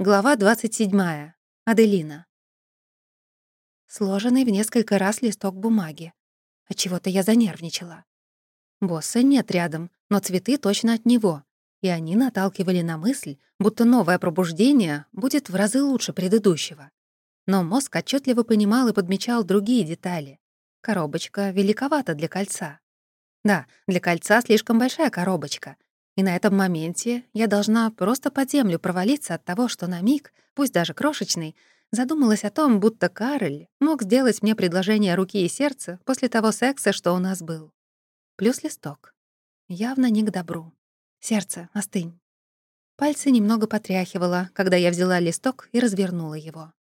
Глава 27. Аделина. Сложенный в несколько раз листок бумаги. Отчего-то я занервничала. Босса нет рядом, но цветы точно от него. И они наталкивали на мысль, будто новое пробуждение будет в разы лучше предыдущего. Но мозг отчетливо понимал и подмечал другие детали. Коробочка великовата для кольца. Да, для кольца слишком большая коробочка — и на этом моменте я должна просто под землю провалиться от того, что на миг, пусть даже крошечный, задумалась о том, будто Кароль мог сделать мне предложение руки и сердца после того секса, что у нас был. Плюс листок. Явно не к добру. Сердце, остынь. Пальцы немного потряхивало, когда я взяла листок и развернула его.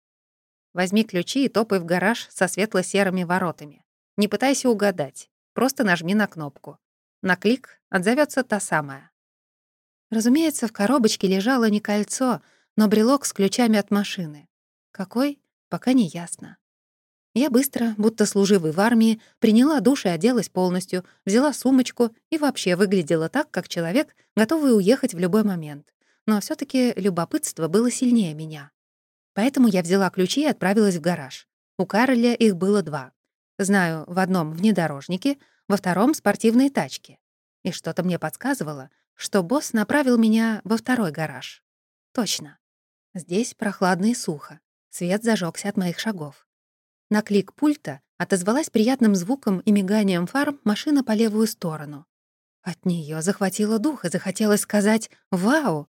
Возьми ключи и топай в гараж со светло-серыми воротами. Не пытайся угадать, просто нажми на кнопку. На клик отзовется та самая. Разумеется, в коробочке лежало не кольцо, но брелок с ключами от машины. Какой? Пока не ясно. Я быстро, будто служивый в армии, приняла душ и оделась полностью, взяла сумочку и вообще выглядела так, как человек, готовый уехать в любой момент. Но все таки любопытство было сильнее меня. Поэтому я взяла ключи и отправилась в гараж. У Кароля их было два. Знаю, в одном — внедорожнике, во втором — спортивные тачки. И что-то мне подсказывало, что босс направил меня во второй гараж. Точно. Здесь прохладно и сухо. Свет зажегся от моих шагов. На клик пульта отозвалась приятным звуком и миганием фар машина по левую сторону. От нее захватило дух и захотелось сказать «Вау!».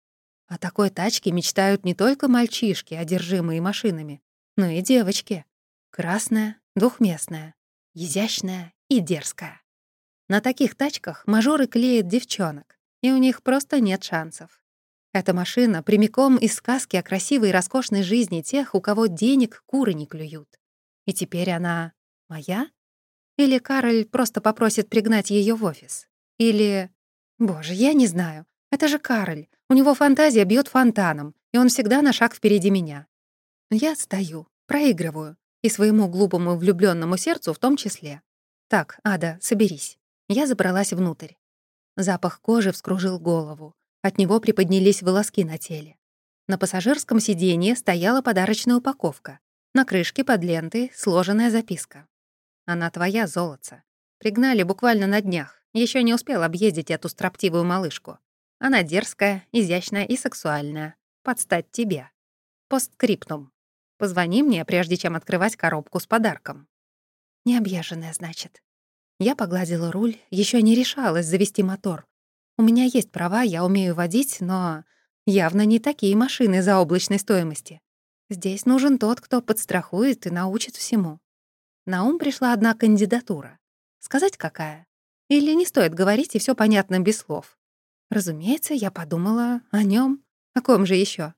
О такой тачке мечтают не только мальчишки, одержимые машинами, но и девочки. Красная, двухместная, изящная и дерзкая. На таких тачках мажоры клеят девчонок и у них просто нет шансов. Эта машина прямиком из сказки о красивой и роскошной жизни тех, у кого денег куры не клюют. И теперь она моя? Или Кароль просто попросит пригнать ее в офис? Или... Боже, я не знаю. Это же Кароль. У него фантазия бьет фонтаном, и он всегда на шаг впереди меня. Я стою, проигрываю, и своему глупому влюбленному сердцу в том числе. Так, Ада, соберись. Я забралась внутрь. Запах кожи вскружил голову. От него приподнялись волоски на теле. На пассажирском сиденье стояла подарочная упаковка. На крышке под лентой сложенная записка. «Она твоя, золотца. Пригнали буквально на днях. Еще не успел объездить эту строптивую малышку. Она дерзкая, изящная и сексуальная. Подстать тебе. Постскриптум. Позвони мне, прежде чем открывать коробку с подарком». «Необъезженная, значит», я погладила руль, еще не решалась завести мотор. У меня есть права, я умею водить, но явно не такие машины за облачной стоимости. Здесь нужен тот, кто подстрахует и научит всему. На ум пришла одна кандидатура. Сказать какая? Или не стоит говорить, и все понятно без слов? Разумеется, я подумала о нем. О ком же еще?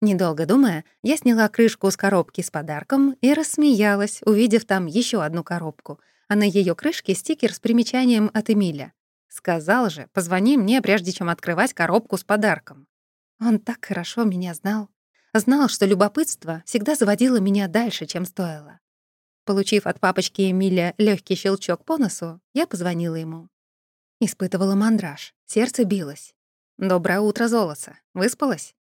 Недолго думая, я сняла крышку с коробки с подарком и рассмеялась, увидев там еще одну коробку — а на ее крышке стикер с примечанием от Эмиля. Сказал же, позвони мне, прежде чем открывать коробку с подарком. Он так хорошо меня знал. Знал, что любопытство всегда заводило меня дальше, чем стоило. Получив от папочки Эмиля легкий щелчок по носу, я позвонила ему. Испытывала мандраж, сердце билось. «Доброе утро, золото. Выспалась?»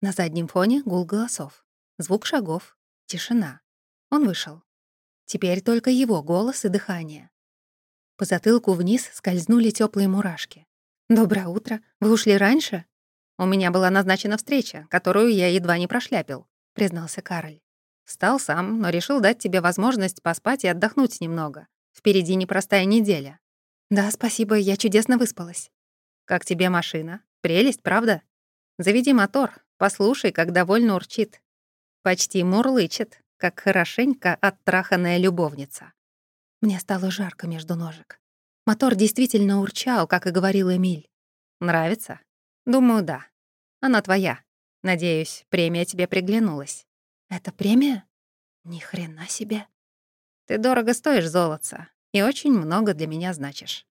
На заднем фоне гул голосов. Звук шагов. Тишина. Он вышел. Теперь только его голос и дыхание. По затылку вниз скользнули теплые мурашки. «Доброе утро. Вы ушли раньше?» «У меня была назначена встреча, которую я едва не прошляпил», — признался Кароль. «Встал сам, но решил дать тебе возможность поспать и отдохнуть немного. Впереди непростая неделя». «Да, спасибо, я чудесно выспалась». «Как тебе машина? Прелесть, правда? Заведи мотор, послушай, как довольно урчит. Почти мурлычет как хорошенько оттраханная любовница. Мне стало жарко между ножек. Мотор действительно урчал, как и говорил Эмиль. «Нравится?» «Думаю, да. Она твоя. Надеюсь, премия тебе приглянулась». «Это премия? Ни хрена себе». «Ты дорого стоишь, золотца, и очень много для меня значишь».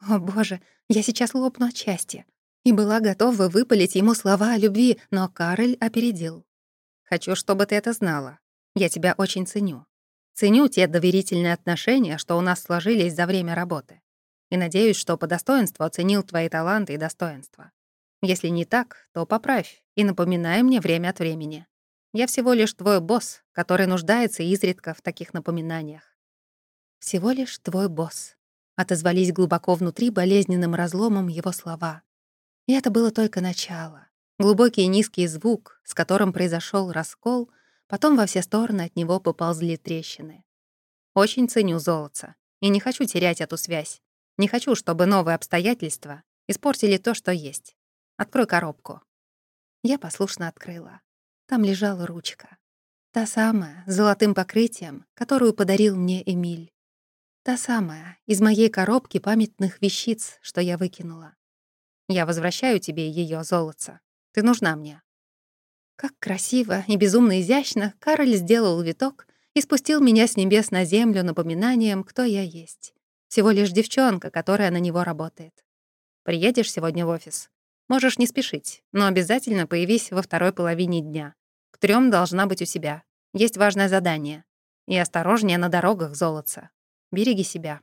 О боже, я сейчас лопну от счастья. И была готова выпалить ему слова о любви, но Кароль опередил. «Хочу, чтобы ты это знала. Я тебя очень ценю. Ценю те доверительные отношения, что у нас сложились за время работы. И надеюсь, что по достоинству оценил твои таланты и достоинства. Если не так, то поправь и напоминай мне время от времени. Я всего лишь твой босс, который нуждается изредка в таких напоминаниях. Всего лишь твой босс. Отозвались глубоко внутри болезненным разломом его слова. И это было только начало. Глубокий низкий звук, с которым произошел раскол, потом во все стороны от него поползли трещины. Очень ценю золото и не хочу терять эту связь. Не хочу, чтобы новые обстоятельства испортили то, что есть. Открой коробку. Я послушно открыла. Там лежала ручка. Та самая, с золотым покрытием, которую подарил мне Эмиль. Та самая, из моей коробки памятных вещиц, что я выкинула. Я возвращаю тебе ее золото. Ты нужна мне. Как красиво и безумно изящно Кароль сделал виток и спустил меня с небес на землю напоминанием, кто я есть. Всего лишь девчонка, которая на него работает. Приедешь сегодня в офис? Можешь не спешить, но обязательно появись во второй половине дня. К трём должна быть у себя. Есть важное задание. И осторожнее на дорогах, золотца. Береги себя.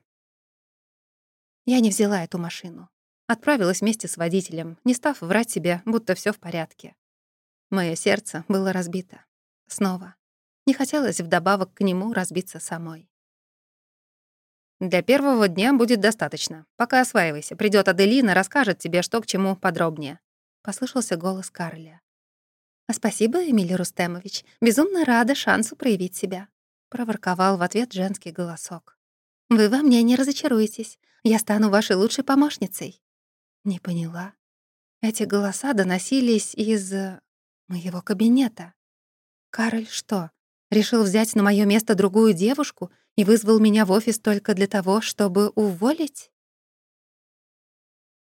Я не взяла эту машину. Отправилась вместе с водителем, не став врать себе, будто всё в порядке. Моё сердце было разбито. Снова. Не хотелось вдобавок к нему разбиться самой. Для первого дня будет достаточно. Пока осваивайся. Придет Аделина, расскажет тебе, что к чему подробнее. Послышался голос Карля. «А спасибо, Эмилий Рустемович. Безумно рада шансу проявить себя», — проворковал в ответ женский голосок. «Вы во мне не разочаруетесь. Я стану вашей лучшей помощницей». Не поняла. Эти голоса доносились из... Моего кабинета. Кароль что, решил взять на моё место другую девушку и вызвал меня в офис только для того, чтобы уволить?